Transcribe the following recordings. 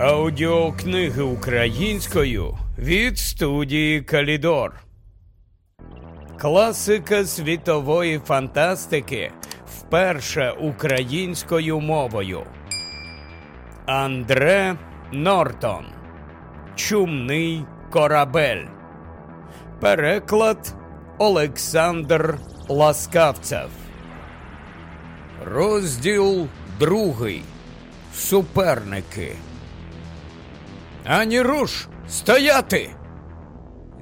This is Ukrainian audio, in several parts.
Аудіокниги українською від студії Калідор. Класика світової фантастики вперше українською мовою. Андре Нортон. Чумний корабель. Переклад Олександр Ласкавцев. Розділ другий. Суперники. Ані руш, стояти.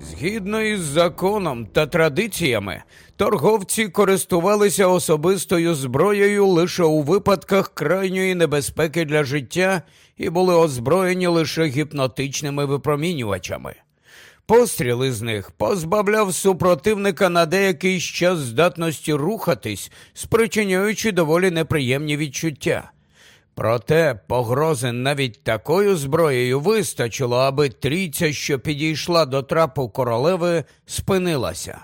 Згідно із законом та традиціями, торговці користувалися особистою зброєю лише у випадках крайньої небезпеки для життя і були озброєні лише гіпнотичними випромінювачами. Постріл із них позбавляв супротивника на деякий час здатності рухатись, спричиняючи доволі неприємні відчуття. Проте погрози навіть такою зброєю вистачило, аби трійця, що підійшла до трапу королеви, спинилася.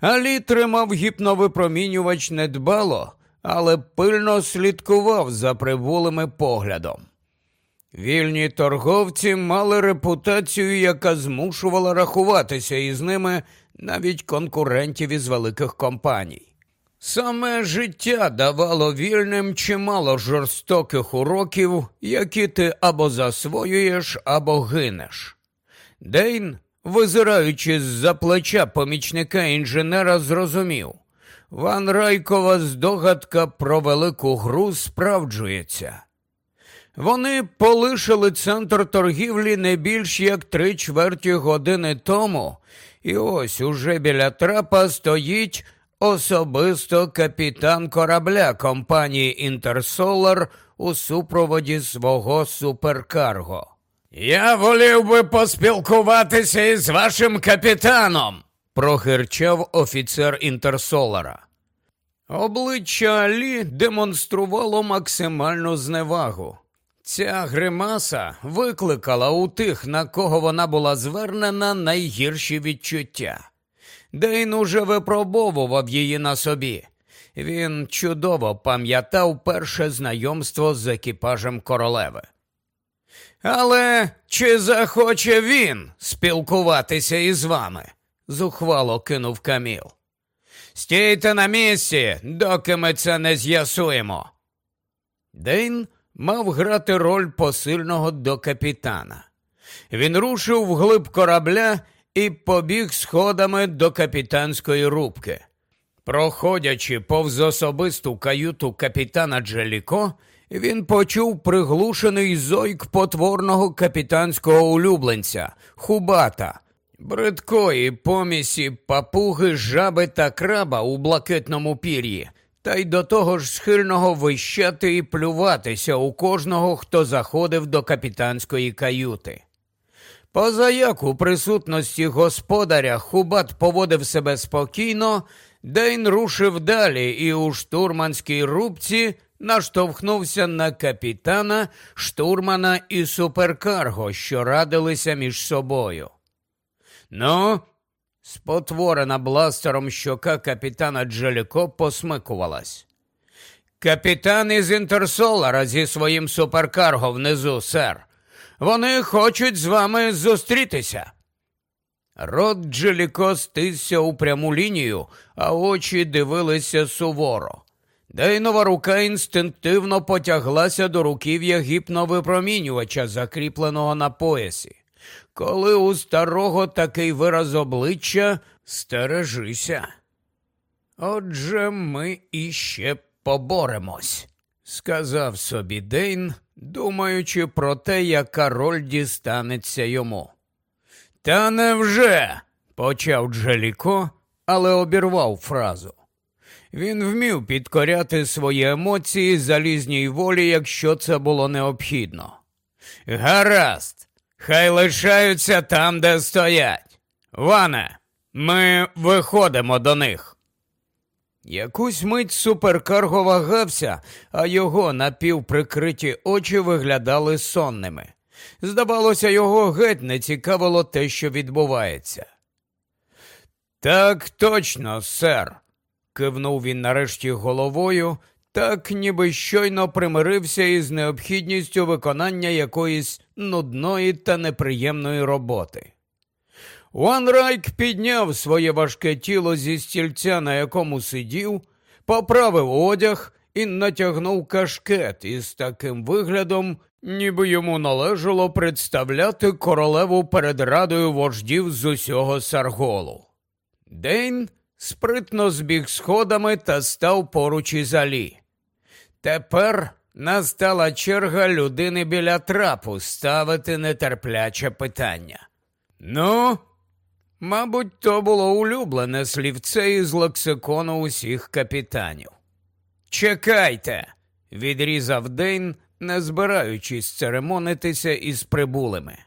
Алі тримав гіпновипромінювач недбало, але пильно слідкував за прибулими поглядом. Вільні торговці мали репутацію, яка змушувала рахуватися із ними навіть конкурентів із великих компаній. Саме життя давало вільним чимало жорстоких уроків, які ти або засвоюєш, або гинеш. Дейн, визираючи з за плеча помічника інженера, зрозумів Ван Райкова здогадка про велику гру справджується. Вони полишили центр торгівлі не більш як три чверті години тому, і ось уже біля трапа стоїть особисто капітан корабля компанії Інтерсолар у супроводі свого суперкарго. Я волів би поспілкуватися із вашим капітаном, прогирчав офіцер Інтерсолара. Обличчя Алі демонструвало максимальну зневагу. Ця гримаса викликала у тих, на кого вона була звернена, найгірші відчуття. Дейн уже випробовував її на собі. Він чудово пам'ятав перше знайомство з екіпажем королеви. Але чи захоче він спілкуватися із вами? зухвало кинув Каміл. Стійте на місці, доки ми це не з'ясуємо. Дейн мав грати роль посильного до капітана. Він рушив вглиб корабля і побіг сходами до капітанської рубки. Проходячи повз особисту каюту капітана Джеліко, він почув приглушений зойк потворного капітанського улюбленця Хубата, бридкої помісі папуги, жаби та краба у блакитному пір'ї, та й до того ж схильного вищати і плюватися у кожного, хто заходив до капітанської каюти. Позаяк у присутності господаря Хубат поводив себе спокійно, Дейн рушив далі і у штурманській рубці наштовхнувся на капітана, штурмана і суперкарго, що радилися між собою. Ну, спотворена бластером щока капітана Джеліко посмикувалась. Капітан із Інтерсолара зі своїм суперкарго внизу, сер. Вони хочуть з вами зустрітися. Рот Джеліко стисся у пряму лінію, а очі дивилися суворо. Дейнова рука інстинктивно потяглася до руків'я гіпновипромінювача, закріпленого на поясі. Коли у старого такий вираз обличчя стережися. Отже, ми іще поборемось, сказав собі Дейн, думаючи про те, яка роль дістанеться йому. Та невже? почав Джаліко, але обірвав фразу. Він вмів підкоряти свої емоції залізній волі, якщо це було необхідно. Гаразд, хай лишаються там, де стоять. Ване, ми виходимо до них. Якусь мить суперкарго вагався, а його напівприкриті очі виглядали сонними. Здавалося, його геть не цікавило те, що відбувається. Так точно, сер, кивнув він нарешті головою, так ніби щойно примирився із необхідністю виконання якоїсь нудної та неприємної роботи. Уанрайк підняв своє важке тіло зі стільця, на якому сидів, поправив одяг і натягнув кашкет із таким виглядом, ніби йому належало представляти королеву перед радою вождів з усього сарголу. Дейн спритно збіг сходами та став поруч із Алі. Тепер настала черга людини біля трапу ставити нетерпляче питання. Ну, мабуть, то було улюблене слівце із лексикону усіх капітанів. Чекайте, відрізав Дейн, не збираючись церемонитися із прибулими.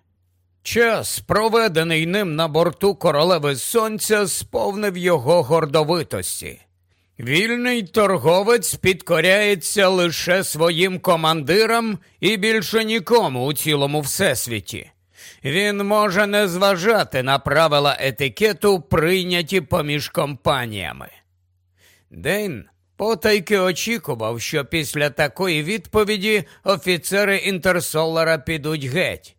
Час, проведений ним на борту королеви сонця, сповнив його гордовитості. Вільний торговець підкоряється лише своїм командирам і більше нікому у цілому всесвіті. Він може не зважати на правила етикету, прийняті поміж компаніями. Дейн потайки очікував, що після такої відповіді офіцери Інтерсолара підуть геть.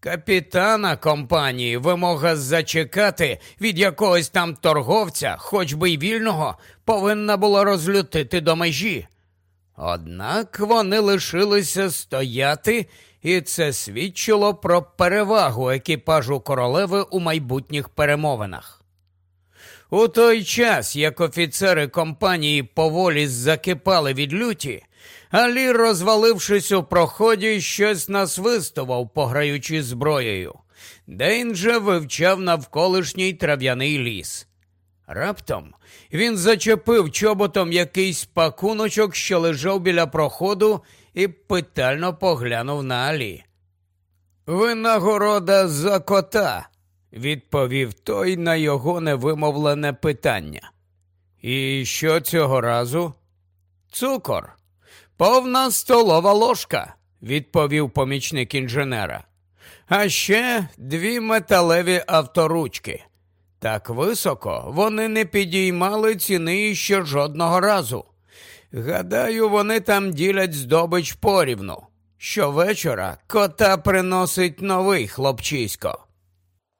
Капітана компанії вимога зачекати від якогось там торговця, хоч би й вільного, повинна була розлютити до межі. Однак вони лишилися стояти, і це свідчило про перевагу екіпажу королеви у майбутніх перемовинах. У той час, як офіцери компанії поволі закипали від люті, Алі, розвалившись у проході, щось насвистував, пограючи зброєю. Дейн же вивчав навколишній трав'яний ліс. Раптом він зачепив чоботом якийсь пакуночок, що лежав біля проходу, і питально поглянув на Алі. Винагорода за кота, відповів той на його невимовлене питання. І що цього разу? Цукор. Повна столова ложка, відповів помічник інженера. А ще дві металеві авторучки. Так високо вони не підіймали ціни ще жодного разу. Гадаю, вони там ділять здобич порівну. Щовечора кота приносить новий хлопчисько.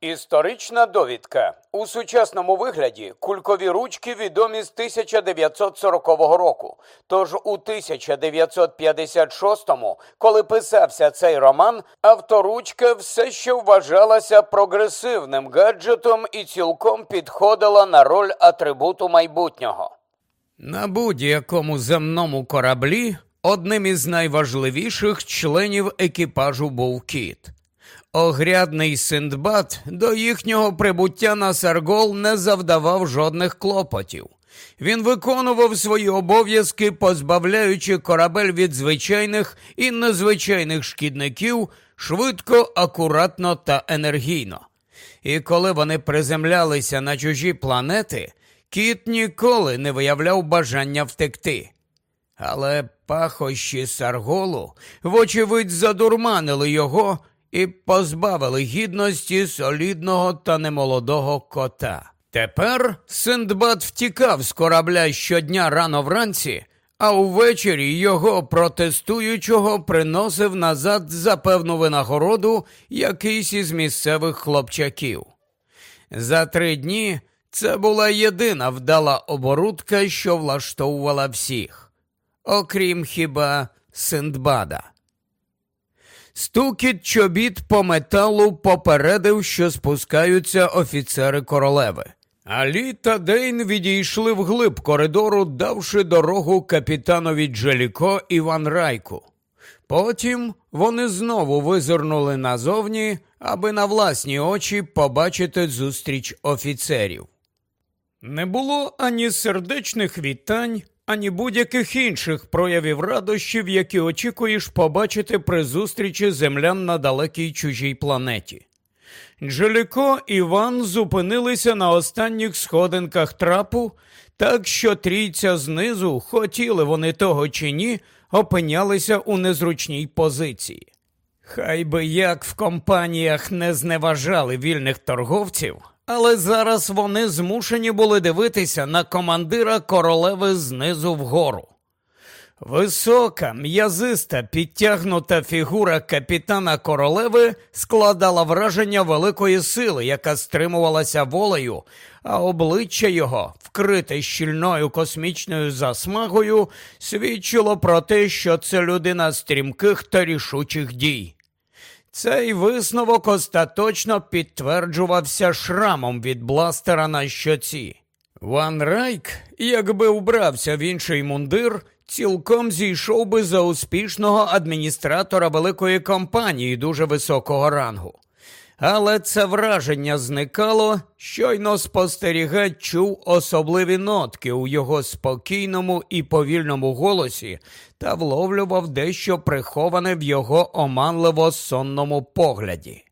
Історична довідка. У сучасному вигляді кулькові ручки відомі з 1940 року. Тож у 1956-му, коли писався цей роман, авторучка все ще вважалася прогресивним гаджетом і цілком підходила на роль атрибуту майбутнього. На будь-якому земному кораблі одним із найважливіших членів екіпажу був кіт. Огрядний Синдбад до їхнього прибуття на Саргол не завдавав жодних клопотів. Він виконував свої обов'язки, позбавляючи корабель від звичайних і незвичайних шкідників швидко, акуратно та енергійно. І коли вони приземлялися на чужі планети, кіт ніколи не виявляв бажання втекти. Але пахощі Сарголу, вочевидь, задурманили його і позбавили гідності солідного та немолодого кота. Тепер Синдбад втікав з корабля щодня рано вранці, а увечері його протестуючого приносив назад за певну винагороду якийсь із місцевих хлопчаків. За три дні це була єдина вдала оборудка, що влаштовувала всіх, окрім хіба Синдбада. Стукіт чобіт по металу попередив, що спускаються офіцери королеви. Алі та Дейн відійшли вглиб коридору, давши дорогу капітанові Джеліко і Ван Райку. Потім вони знову визирнули назовні, аби на власні очі побачити зустріч офіцерів. Не було ані сердечних вітань, ані будь-яких інших проявів радощів, які очікуєш побачити при зустрічі землян на далекій чужій планеті. Джеліко і Ван зупинилися на останніх сходинках трапу, так що трійця знизу, хотіли вони того чи ні, опинялися у незручній позиції. Хай би як в компаніях не зневажали вільних торговців, але зараз вони змушені були дивитися на командира королеви знизу вгору. Висока, м'язиста, підтягнута фігура капітана королеви складала враження великої сили, яка стримувалася волею, а обличчя його, вкрите щільною космічною засмагою, свідчило про те, що це людина стрімких та рішучих дій. Цей висновок остаточно підтверджувався шрамом від бластера на щоці. Ван Райк, якби вбрався в інший мундир, цілком зійшов би за успішного адміністратора великої компанії дуже високого рангу. Але це враження зникало, щойно спостерігач чув особливі нотки у його спокійному і повільному голосі та вловлював дещо приховане в його оманливо сонному погляді.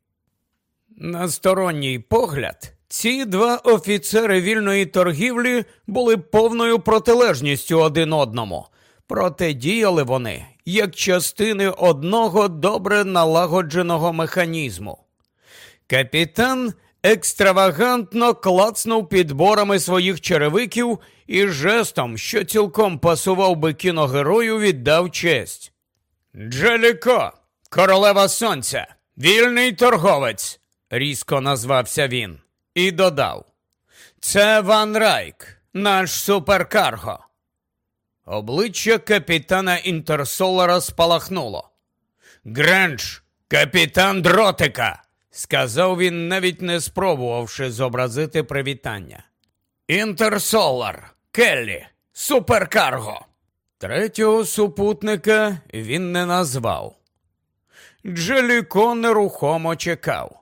На сторонній погляд, ці два офіцери вільної торгівлі були повною протилежністю один одному, проте діяли вони як частини одного добре налагодженого механізму. Капітан екстравагантно клацнув підборами своїх черевиків і жестом, що цілком пасував би кіногерою, віддав честь. Джеліко, королева сонця, вільний торговець, різко назвався він, і додав. Це Ван Райк, наш суперкарго. Обличчя капітана Інтерсолара спалахнуло. Гренч, капітан дротика сказав він, навіть не спробувавши зобразити привітання. Інтерсолар, Келлі, суперкарго. Третього супутника він не назвав. Джеліко нерухомо чекав.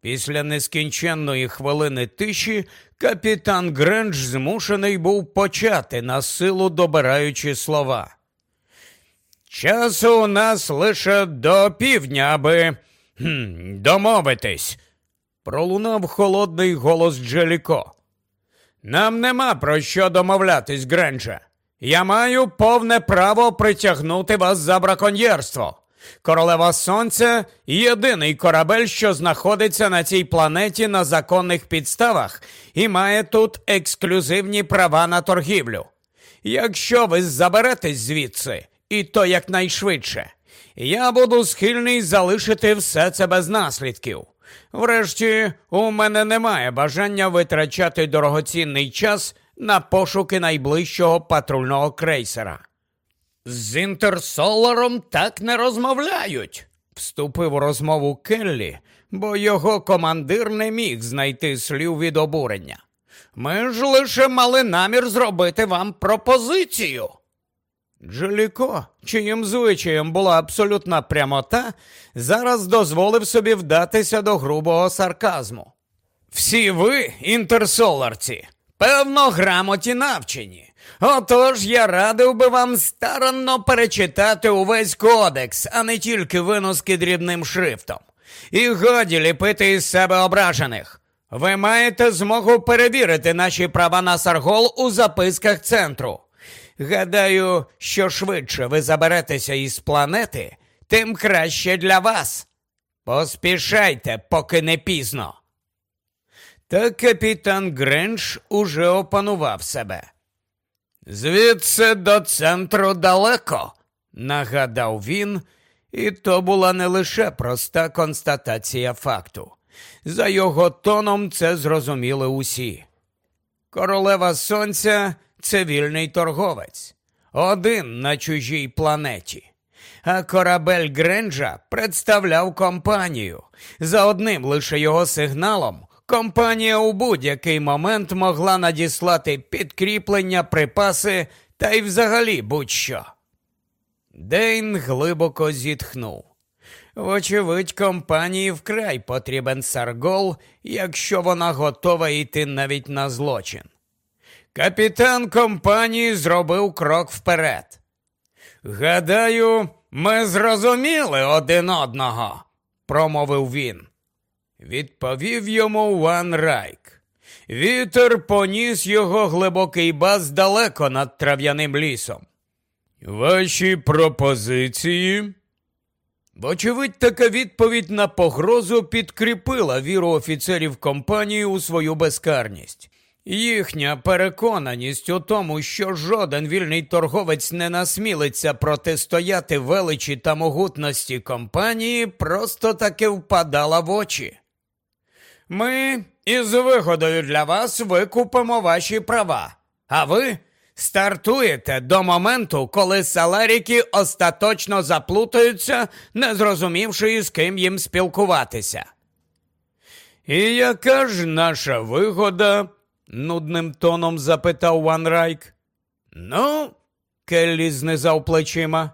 Після нескінченної хвилини тиші капітан Грендж змушений був почати на силу добираючи слова. Часу у нас лише до півдня, аби «Хм, Домовитись, пролунав холодний голос Джеліко. Нам нема про що домовлятись, Гренджа. Я маю повне право притягнути вас за браконьєрство. Королева Сонця єдиний корабель, що знаходиться на цій планеті на законних підставах і має тут ексклюзивні права на торгівлю. Якщо ви заберетесь звідси, і то якнайшвидше, я буду схильний залишити все це без наслідків. Врешті, у мене немає бажання витрачати дорогоцінний час на пошуки найближчого патрульного крейсера. З інтерсоларом так не розмовляють, вступив у розмову Келлі, бо його командир не міг знайти слів від обурення. Ми ж лише мали намір зробити вам пропозицію. Джоліко, чиїм звичаєм була абсолютна прямота, зараз дозволив собі вдатися до грубого сарказму. Всі ви, інтерсоларці, певно, грамоті навчені. Отож я радив би вам старанно перечитати увесь кодекс, а не тільки виноски дрібним шрифтом. І годі ліпити із себе ображених. Ви маєте змогу перевірити наші права на Саргол у записках центру. Гадаю, що швидше ви заберетеся із планети, тим краще для вас. Поспішайте, поки не пізно. Та капітан Гренш уже опанував себе. Звідси до центру далеко, нагадав він, і то була не лише проста констатація факту. За його тоном це зрозуміли усі. Королева Сонця це вільний торговець, один на чужій планеті. А корабель Гренджа представляв компанію. За одним лише його сигналом компанія у будь-який момент могла надіслати підкріплення, припаси та й взагалі будь-що. Дейн глибоко зітхнув. Вочевидь, компанії вкрай потрібен саргол, якщо вона готова йти навіть на злочин. Капітан компанії зробив крок вперед. Гадаю, ми зрозуміли один одного, промовив він. Відповів йому Ван Райк. Вітер поніс його глибокий бас далеко над трав'яним лісом. Ваші пропозиції? Вочевидь, така відповідь на погрозу підкріпила віру офіцерів компанії у свою безкарність. Їхня переконаність у тому, що жоден вільний торговець не насмілиться протистояти величі та могутності компанії, просто таки впадала в очі. Ми із вигодою для вас викупимо ваші права, а ви стартуєте до моменту, коли саларіки остаточно заплутаються, не зрозумівши, із ким їм спілкуватися. І яка ж наша вигода? Нудним тоном запитав Ван Райк. Ну, Келлі знизав плечима.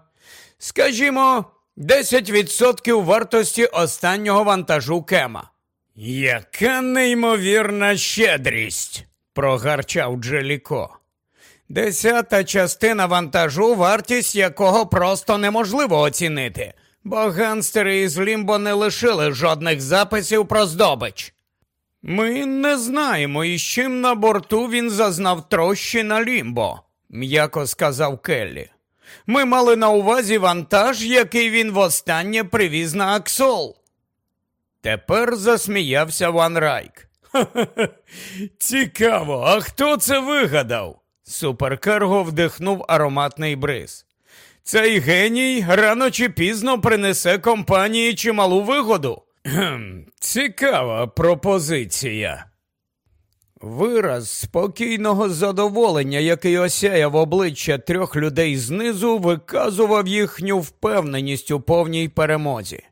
Скажімо, 10% вартості останнього вантажу Кема. Яка неймовірна щедрість, прогарчав Джеліко. Десята частина вантажу, вартість якого просто неможливо оцінити, бо ганстери із Лімбо не лишили жодних записів про здобич. Ми не знаємо, із чим на борту він зазнав трощі на лімбо, м'яко сказав Келлі. Ми мали на увазі вантаж, який він востаннє привіз на Аксол. Тепер засміявся Ван Райк. «Ха-ха-ха, Цікаво, а хто це вигадав? Суперкерго вдихнув ароматний бриз. Цей геній рано чи пізно принесе компанії чималу вигоду. Цікава пропозиція. Вираз спокійного задоволення, який осяяв обличчя трьох людей знизу, виказував їхню впевненість у повній перемозі.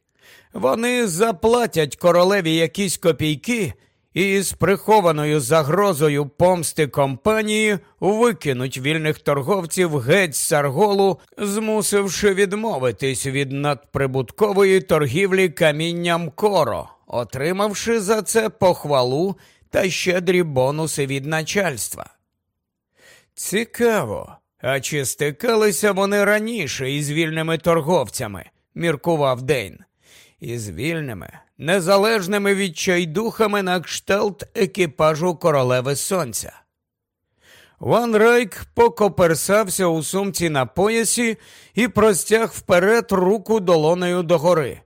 Вони заплатять королеві якісь копійки і з прихованою загрозою помсти компанії викинуть вільних торговців геть з Сарголу, змусивши відмовитись від надприбуткової торгівлі камінням коро, отримавши за це похвалу та щедрі бонуси від начальства. Цікаво, а чи стикалися вони раніше із вільними торговцями, міркував Дейн. Із вільними, незалежними відчайдухами на кшталт екіпажу королеви сонця. Ван Райк покоперсався у сумці на поясі і простяг вперед руку долонею догори.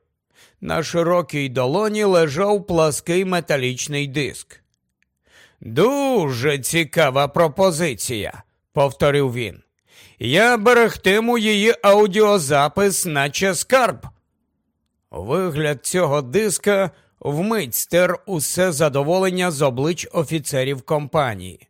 На широкій долоні лежав плаский металічний диск. Дуже цікава пропозиція, повторив він. Я берегтиму її аудіозапис, наче скарб. Вигляд цього диска вмить стер усе задоволення з облич офіцерів компанії.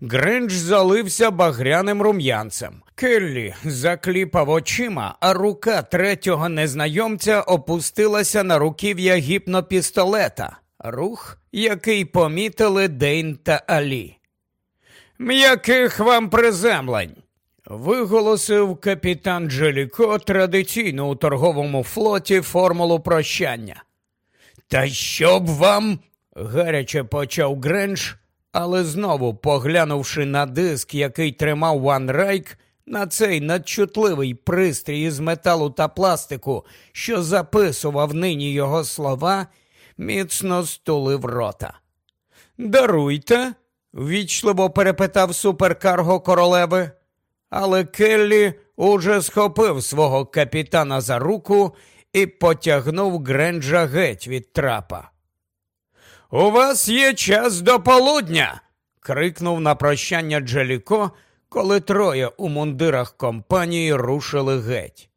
Гринч залився багряним рум'янцем. Келлі закліпав очима, а рука третього незнайомця опустилася на руків'я гіпнопістолета, рух, який помітили Дейн та Алі. М'яких вам приземлень, виголосив капітан Джеліко традиційну у торговому флоті формулу прощання. Та щоб вам, гаряче почав Гренш, але знову, поглянувши на диск, який тримав Ван Райк, на цей надчутливий пристрій із металу та пластику, що записував нині його слова, міцно стулив рота. Даруйте, вічливо перепитав суперкарго королеви, але Келлі уже схопив свого капітана за руку і потягнув Гренджа геть від трапа. У вас є час до полудня. крикнув на прощання Джеліко, коли троє у мундирах компанії рушили геть.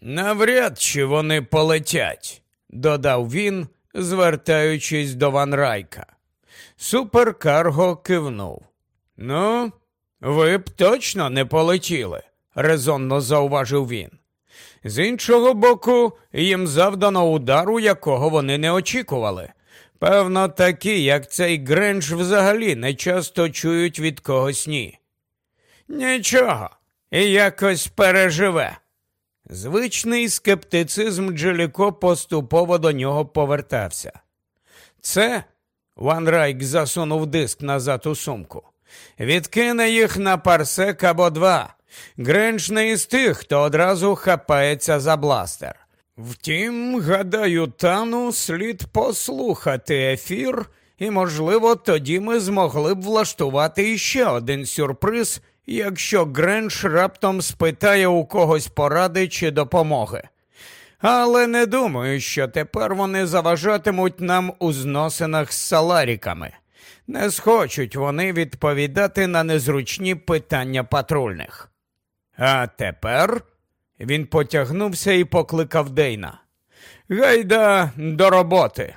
Навряд чи вони полетять, додав він, звертаючись до Ван Райка. Суперкарго кивнув. Ну, ви б точно не полетіли, резонно зауважив він. З іншого боку, їм завдано удару, якого вони не очікували. Певно, такі, як цей Гренч, взагалі не часто чують від когось ні. Нічого, якось переживе. Звичний скептицизм Джеліко поступово до нього повертався. Це Ван Райк засунув диск назад у сумку. Відкине їх на парсек або два. Гренч не із тих, хто одразу хапається за бластер. Втім, гадаю, тану слід послухати ефір, і, можливо, тоді ми змогли б влаштувати іще один сюрприз, якщо Гренч раптом спитає у когось поради чи допомоги. Але не думаю, що тепер вони заважатимуть нам у зносинах з саларіками. Не схочуть вони відповідати на незручні питання патрульних. А тепер він потягнувся і покликав Дейна. Гайда до роботи.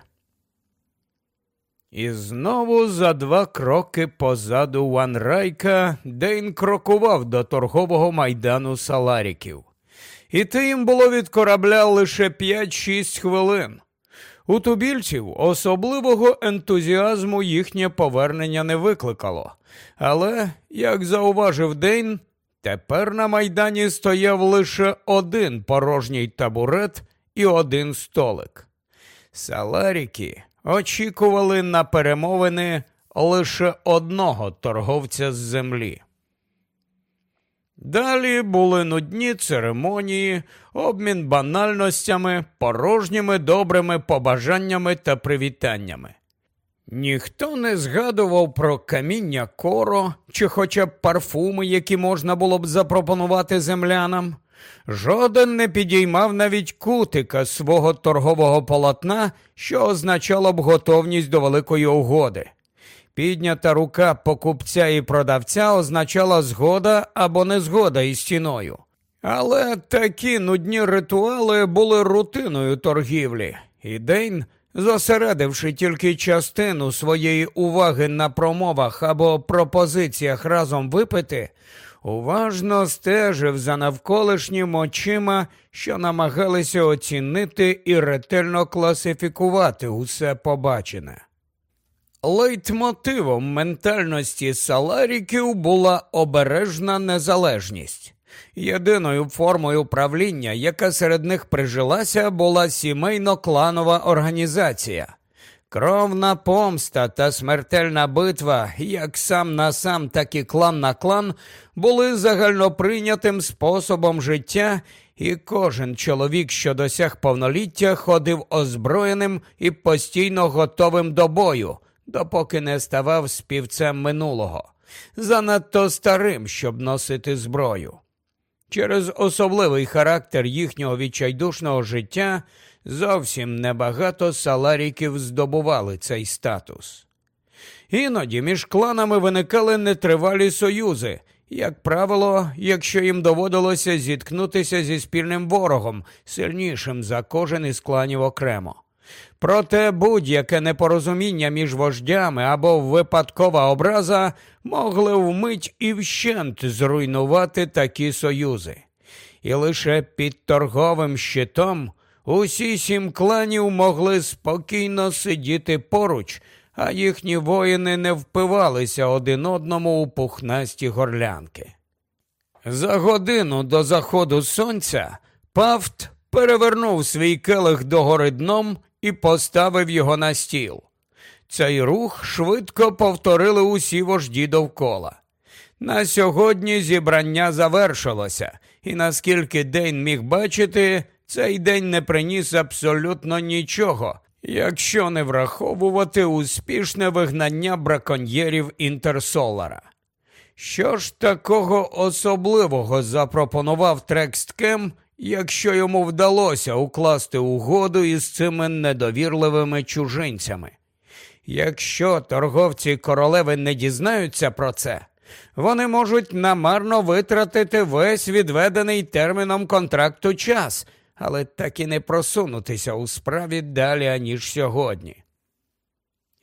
І знову за два кроки позаду Ванрайка Дейн крокував до торгового майдану Саларіків. Іти їм було від корабля лише 5-6 хвилин. У тубільців особливого ентузіазму їхнє повернення не викликало. Але, як зауважив Дейн, тепер на майдані стояв лише один порожній табурет і один столик. Саларіки очікували на перемовини лише одного торговця з землі. Далі були нудні церемонії, обмін банальностями, порожніми добрими побажаннями та привітаннями. Ніхто не згадував про каміння коро чи хоча б парфуми, які можна було б запропонувати землянам. Жоден не підіймав навіть кутика свого торгового полотна, що означало б готовність до великої угоди. Піднята рука покупця і продавця означала згода або незгода із стіною. Але такі нудні ритуали були рутиною торгівлі, і Дейн, зосередивши тільки частину своєї уваги на промовах або пропозиціях разом випити, уважно стежив за навколишнім очима, що намагалися оцінити і ретельно класифікувати усе побачене. Лейтмотивом ментальності саларіків була обережна незалежність. Єдиною формою правління, яка серед них прижилася, була сімейно-кланова організація. Кровна помста та смертельна битва, як сам на сам, так і клан на клан, були загальноприйнятим способом життя, і кожен чоловік, що досяг повноліття, ходив озброєним і постійно готовим до бою допоки не ставав співцем минулого, занадто старим, щоб носити зброю. Через особливий характер їхнього відчайдушного життя зовсім небагато саларіків здобували цей статус. Іноді між кланами виникали нетривалі союзи, як правило, якщо їм доводилося зіткнутися зі спільним ворогом, сильнішим за кожен із кланів окремо. Проте будь-яке непорозуміння між вождями або випадкова образа могли вмить і вщент зруйнувати такі союзи. І лише під торговим щитом усі сім кланів могли спокійно сидіти поруч, а їхні воїни не впивалися один одному у пухнасті горлянки. За годину до заходу сонця Пафт перевернув свій келих догори дном і поставив його на стіл. Цей рух швидко повторили усі вожді довкола. На сьогодні зібрання завершилося, і наскільки день міг бачити, цей день не приніс абсолютно нічого, якщо не враховувати успішне вигнання браконьєрів Інтерсолара. Що ж такого особливого запропонував Трексткем, якщо йому вдалося укласти угоду із цими недовірливими чужинцями. Якщо торговці королеви не дізнаються про це, вони можуть намарно витратити весь відведений терміном контракту час, але так і не просунутися у справі далі, аніж сьогодні.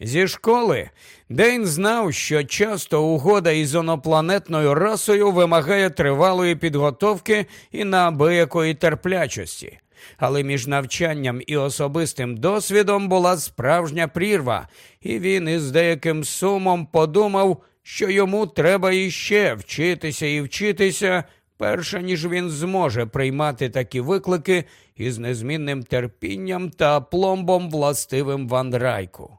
Зі школи Дейн знав, що часто угода із онопланетною расою вимагає тривалої підготовки і неабиякої терплячості, але між навчанням і особистим досвідом була справжня прірва, і він із деяким сумом подумав, що йому треба іще вчитися і вчитися, перше ніж він зможе приймати такі виклики із незмінним терпінням та пломбом властивим вандрайку.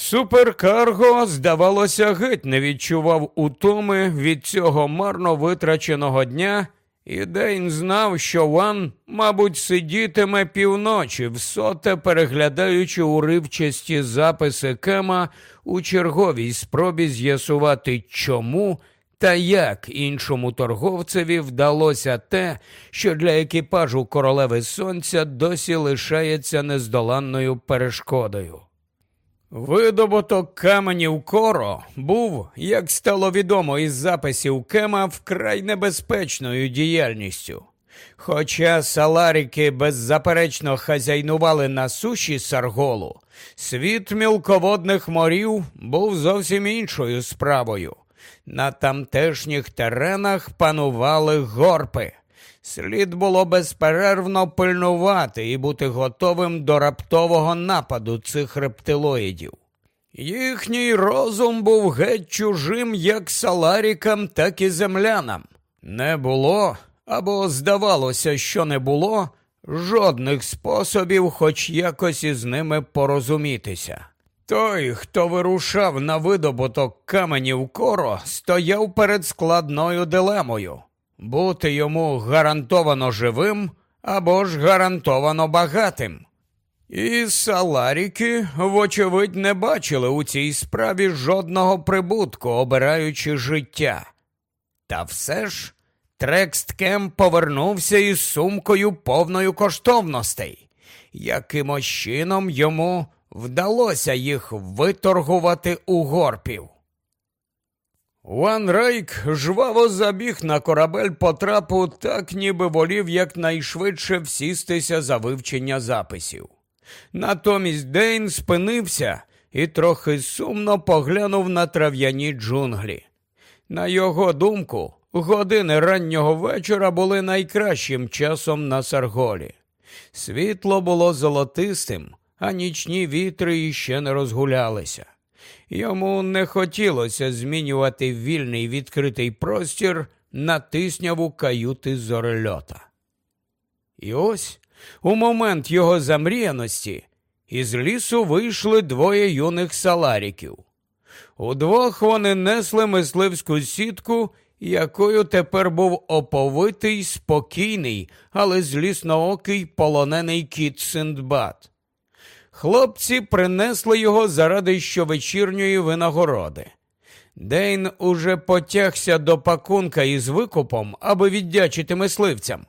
Суперкарго, здавалося, геть не відчував утоми від цього марно витраченого дня, і Дейн знав, що Ван, мабуть, сидітиме півночі, всоте переглядаючи уривчасті записи Кема у черговій спробі з'ясувати, чому та як іншому торговцеві вдалося те, що для екіпажу королеви сонця досі лишається нездоланною перешкодою. Видобуток каменів коро був, як стало відомо із записів Кема, вкрай небезпечною діяльністю. Хоча саларики беззаперечно хазяйнували на суші Сарголу, світ мілководних морів був зовсім іншою справою. На тамтешніх теренах панували горпи. Слід було безперервно пильнувати і бути готовим до раптового нападу цих рептилоїдів. Їхній розум був геть чужим як саларікам, так і землянам. Не було або здавалося, що не було жодних способів, хоч якось із ними порозумітися. Той, хто вирушав на видобуток каменів коро, стояв перед складною дилемою бути йому гарантовано живим або ж гарантовано багатим. І саларіки, вочевидь, не бачили у цій справі жодного прибутку, обираючи життя. Та все ж Трексткем повернувся із сумкою повною коштовностей. Якимось чином йому вдалося їх виторгувати у горпів. Ван Рейк жваво забіг на корабель по трапу, так ніби волів якнайшвидше всістися за вивчення записів. Натомість Дейн спинився і трохи сумно поглянув на трав'яні джунглі. На його думку, години раннього вечора були найкращим часом на Сарголі. Світло було золотистим, а нічні вітри іще не розгулялися. Йому не хотілося змінювати вільний відкритий простір на тисняву каюти зорельота. І ось у момент його замріяності із лісу вийшли двоє юних саларіків. Удвох вони несли мисливську сітку, якою тепер був оповитий, спокійний, але злісноокий полонений кіт Синдбад. Хлопці принесли його заради щовечірньої винагороди. Дейн уже потягся до пакунка із викупом, аби віддячити мисливцям,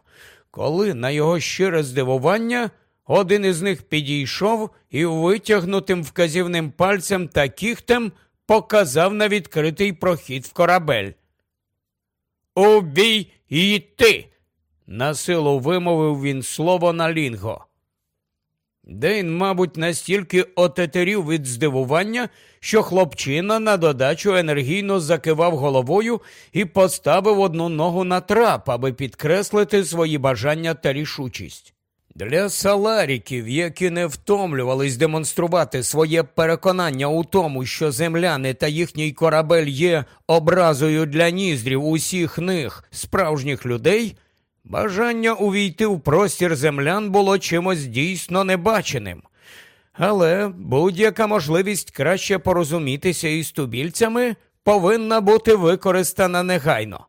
коли на його щире здивування один із них підійшов і витягнутим вказівним пальцем та кіхтем показав на відкритий прохід в корабель. Убій і ти. насилу вимовив він слово на лінго. Дейн, мабуть, настільки отетерів від здивування, що хлопчина на додачу енергійно закивав головою і поставив одну ногу на трап, аби підкреслити свої бажання та рішучість. Для саларіків, які не втомлювались демонструвати своє переконання у тому, що земляни та їхній корабель є образою для ніздрів усіх них справжніх людей, бажання увійти в простір землян було чимось дійсно небаченим. Але будь-яка можливість краще порозумітися із тубільцями повинна бути використана негайно.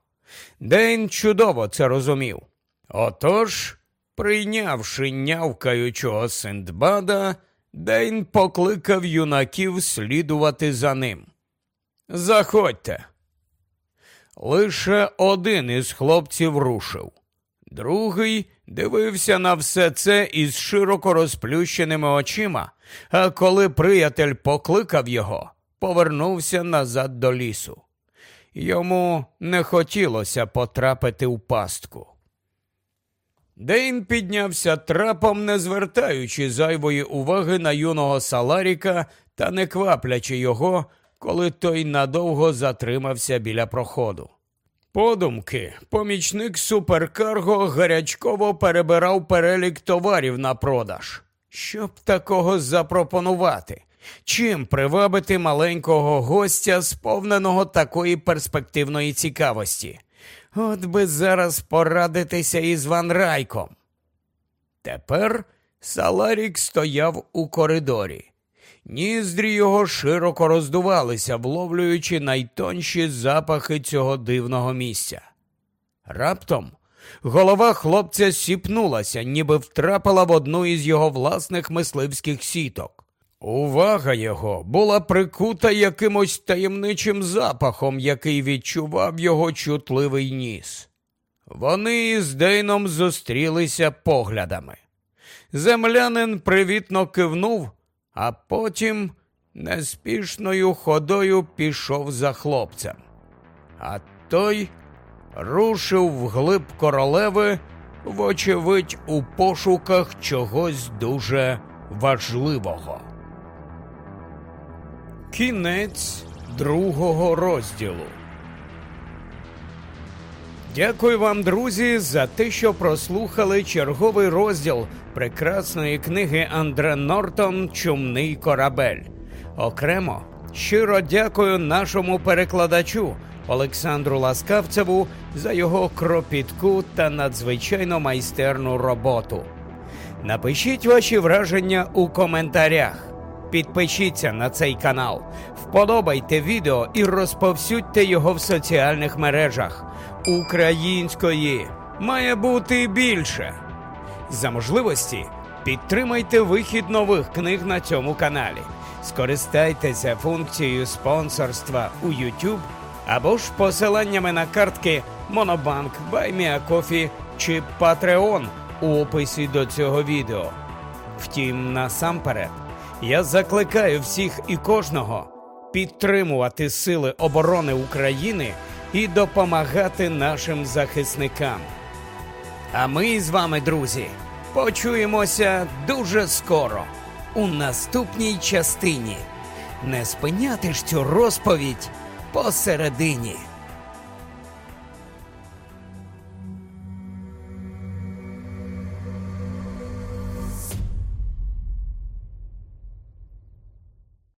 Дейн чудово це розумів. Отож. Прийнявши нявкаючого Синдбада, Дейн покликав юнаків слідувати за ним. Заходьте. Лише один із хлопців рушив. Другий дивився на все це із широко розплющеними очима, а коли приятель покликав його, повернувся назад до лісу. Йому не хотілося потрапити в пастку. Дейн піднявся трапом, не звертаючи зайвої уваги на юного Саларіка та не кваплячи його, коли той надовго затримався біля проходу. Подумки, помічник суперкарго гарячково перебирав перелік товарів на продаж. Щоб такого запропонувати, чим привабити маленького гостя, сповненого такої перспективної цікавості. От би зараз порадитися із Ван Райком. Тепер Саларік стояв у коридорі. Ніздрі його широко роздувалися, вловлюючи найтонші запахи цього дивного місця. Раптом голова хлопця сіпнулася, ніби втрапила в одну із його власних мисливських сіток. Увага його була прикута якимось таємничим запахом, який відчував його чутливий ніс. Вони із Дейном зустрілися поглядами. Землянин привітно кивнув, а потім неспішною ходою пішов за хлопцем, а той рушив вглиб королеви, вочевидь, у пошуках чогось дуже важливого. Кінець другого розділу. Дякую вам, друзі, за те, що прослухали черговий розділ прекрасної книги Андре Нортон Чумний корабель. Окремо щиро дякую нашому перекладачу Олександру Ласкавцеву за його кропітку та надзвичайно майстерну роботу. Напишіть ваші враження у коментарях. Підпишіться на цей канал, вподобайте відео і розповсюдьте його в соціальних мережах. Української має бути більше. За можливості підтримайте вихід нових книг на цьому каналі. Скористайтеся функцією спонсорства у YouTube або ж посиланнями на картки Monobank, BuyMeACoffee чи Patreon у описі до цього відео. Втім, насамперед, я закликаю всіх і кожного підтримувати Сили оборони України і допомагати нашим захисникам. А ми з вами, друзі, почуємося дуже скоро у наступній частині. Не спиняти ж цю розповідь посередині.